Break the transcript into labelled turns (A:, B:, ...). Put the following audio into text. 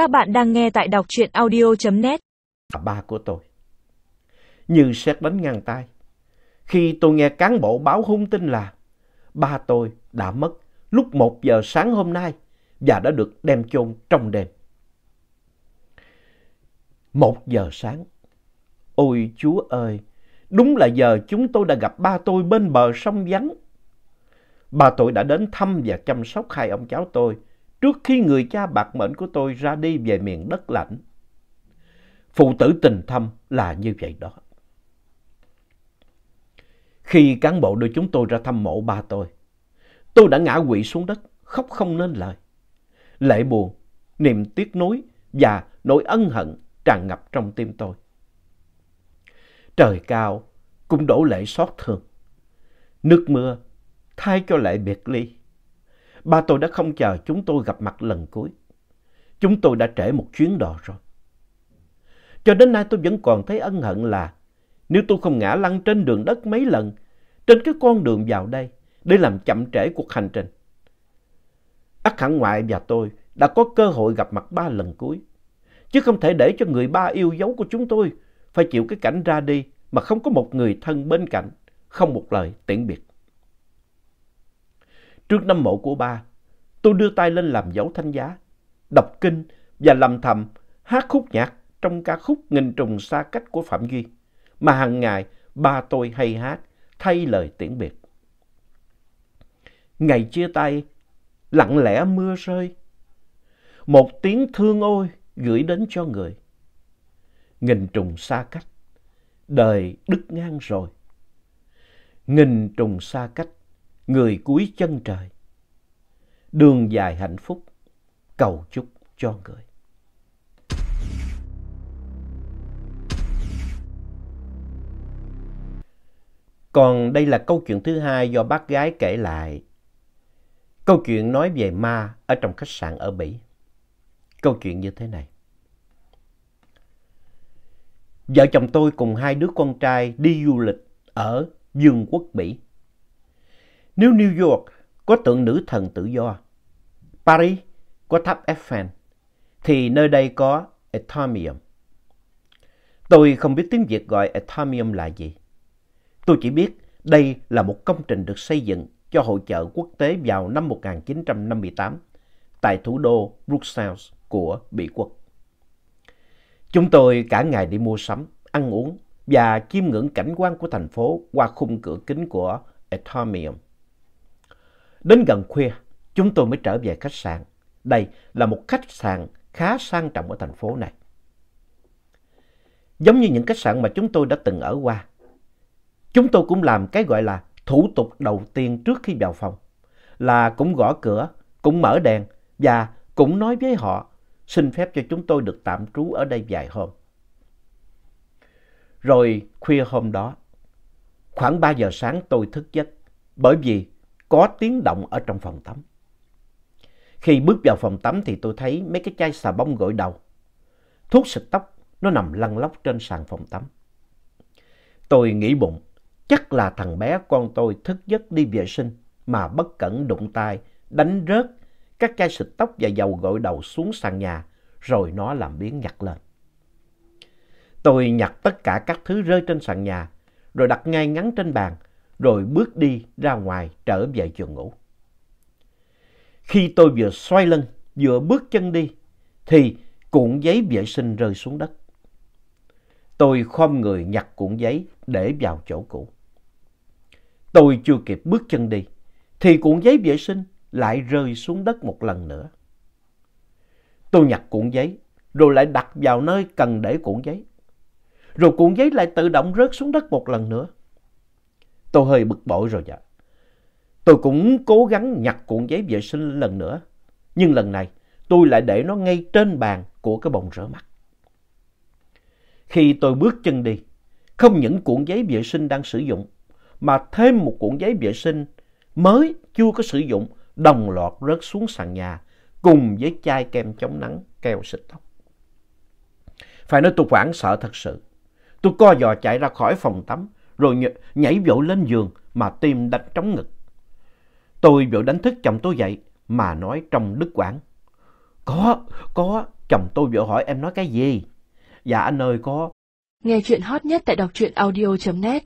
A: Các bạn đang nghe tại đọc truyện audio.net.
B: Ba của tôi. Như xét đánh ngang tay. Khi tôi nghe cán bộ báo hung tin là ba tôi đã mất lúc một giờ sáng hôm nay và đã được đem chôn trong đêm. Một giờ sáng. Ôi Chúa ơi! Đúng là giờ chúng tôi đã gặp ba tôi bên bờ sông vắng. Ba tôi đã đến thăm và chăm sóc hai ông cháu tôi trước khi người cha bạc mệnh của tôi ra đi về miền đất lạnh. Phụ tử tình thâm là như vậy đó. Khi cán bộ đưa chúng tôi ra thăm mộ ba tôi, tôi đã ngã quỵ xuống đất, khóc không nên lời. Lệ buồn, niềm tiếc nuối và nỗi ân hận tràn ngập trong tim tôi. Trời cao cũng đổ lệ xót thương. Nước mưa thay cho lệ biệt ly. Ba tôi đã không chờ chúng tôi gặp mặt lần cuối. Chúng tôi đã trễ một chuyến đò rồi. Cho đến nay tôi vẫn còn thấy ân hận là nếu tôi không ngã lăn trên đường đất mấy lần trên cái con đường vào đây để làm chậm trễ cuộc hành trình. Ác hẳn ngoại và tôi đã có cơ hội gặp mặt ba lần cuối. Chứ không thể để cho người ba yêu dấu của chúng tôi phải chịu cái cảnh ra đi mà không có một người thân bên cạnh, không một lời tiễn biệt. Trước năm mộ của ba, tôi đưa tay lên làm dấu thanh giá, đọc kinh và lầm thầm hát khúc nhạc trong ca khúc Nghìn trùng xa cách của Phạm Duy, mà hàng ngày ba tôi hay hát thay lời tiễn biệt. Ngày chia tay, lặng lẽ mưa rơi, một tiếng thương ôi gửi đến cho người. Nghìn trùng xa cách, đời đứt ngang rồi. Nghìn trùng xa cách, người cuối chân trời. Đường dài hạnh phúc, cầu chúc cho người. Còn đây là câu chuyện thứ hai do bác gái kể lại. Câu chuyện nói về ma ở trong khách sạn ở Bỉ. Câu chuyện như thế này. Vợ chồng tôi cùng hai đứa con trai đi du lịch ở Dương quốc Bỉ. Nếu New York có tượng nữ thần tự do, Paris có tháp Eiffel, thì nơi đây có Atomium. Tôi không biết tiếng Việt gọi Atomium là gì. Tôi chỉ biết đây là một công trình được xây dựng cho hội chợ quốc tế vào năm 1958 tại thủ đô Bruxelles của Bỉ quốc. Chúng tôi cả ngày đi mua sắm, ăn uống và chiêm ngưỡng cảnh quan của thành phố qua khung cửa kính của Atomium. Đến gần khuya, chúng tôi mới trở về khách sạn. Đây là một khách sạn khá sang trọng ở thành phố này. Giống như những khách sạn mà chúng tôi đã từng ở qua, chúng tôi cũng làm cái gọi là thủ tục đầu tiên trước khi vào phòng. Là cũng gõ cửa, cũng mở đèn và cũng nói với họ xin phép cho chúng tôi được tạm trú ở đây vài hôm. Rồi khuya hôm đó, khoảng 3 giờ sáng tôi thức giấc bởi vì có tiếng động ở trong phòng tắm. Khi bước vào phòng tắm thì tôi thấy mấy cái chai xà bông gội đầu. Thuốc xịt tóc nó nằm lăn lóc trên sàn phòng tắm. Tôi nghĩ bụng, chắc là thằng bé con tôi thức giấc đi vệ sinh mà bất cẩn đụng tay, đánh rớt các chai xịt tóc và dầu gội đầu xuống sàn nhà, rồi nó làm biến nhặt lên. Tôi nhặt tất cả các thứ rơi trên sàn nhà, rồi đặt ngay ngắn trên bàn, rồi bước đi ra ngoài trở về giường ngủ. Khi tôi vừa xoay lưng, vừa bước chân đi, thì cuộn giấy vệ sinh rơi xuống đất. Tôi khom người nhặt cuộn giấy để vào chỗ cũ. Tôi chưa kịp bước chân đi, thì cuộn giấy vệ sinh lại rơi xuống đất một lần nữa. Tôi nhặt cuộn giấy, rồi lại đặt vào nơi cần để cuộn giấy. Rồi cuộn giấy lại tự động rớt xuống đất một lần nữa. Tôi hơi bực bội rồi dạ. Tôi cũng cố gắng nhặt cuộn giấy vệ sinh lần nữa. Nhưng lần này tôi lại để nó ngay trên bàn của cái bồn rửa mặt. Khi tôi bước chân đi, không những cuộn giấy vệ sinh đang sử dụng, mà thêm một cuộn giấy vệ sinh mới chưa có sử dụng đồng loạt rớt xuống sàn nhà cùng với chai kem chống nắng keo xịt tóc. Phải nói tôi hoảng sợ thật sự. Tôi co giò chạy ra khỏi phòng tắm rồi nhảy vội lên giường mà tim đánh trống ngực. Tôi vội đánh thức chồng tôi dậy mà nói trong đứt quãng. Có, có, Chồng tôi vội hỏi em nói cái gì? Dạ anh ơi có.
A: Nghe chuyện hot nhất tại đọc truyện audio.net